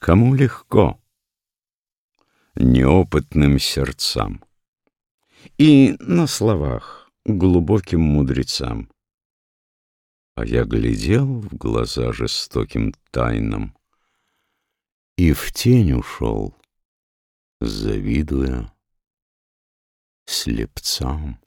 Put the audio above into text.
Кому легко? Неопытным сердцам. И на словах глубоким мудрецам. А я глядел в глаза жестоким тайнам И в тень ушел, завидуя слепцам.